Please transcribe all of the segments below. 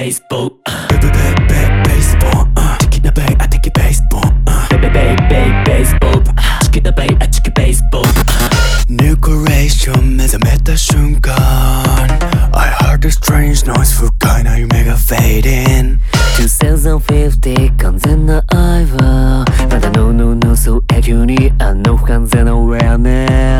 baseball. Uh, baseball, uh, take it away, I take it baseball, uh, baby, baby, baby, baseball. Uh, chick it away, I chick it baseball. Uh, new creation 目覚めた瞬間 I heard a strange noise 不快な夢が fade in 2050完全な愛はまだ No no no そう永久にあの不完全な awareness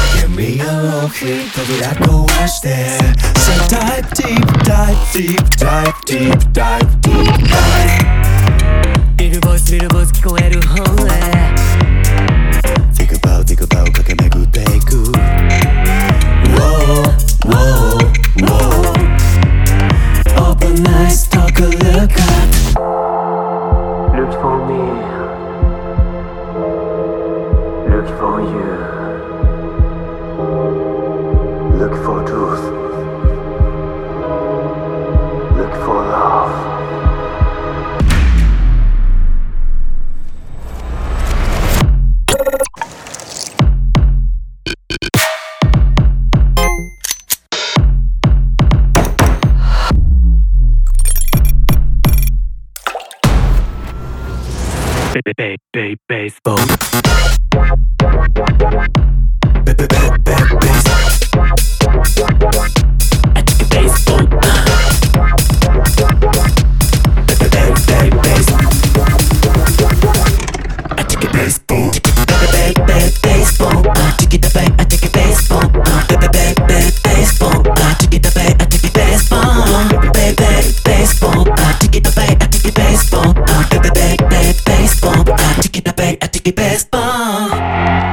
Give me a low hit 扉壊して So dive deep, dive deep, dive deep, dive deep, dive ビルボイスビルボイス聞こえる本音 Think about, think about 駆け巡っていく Whoa, whoa, whoa Open eyes, take a look up Look for me. Look for you. baseball. Ba- ba- ba- Uh.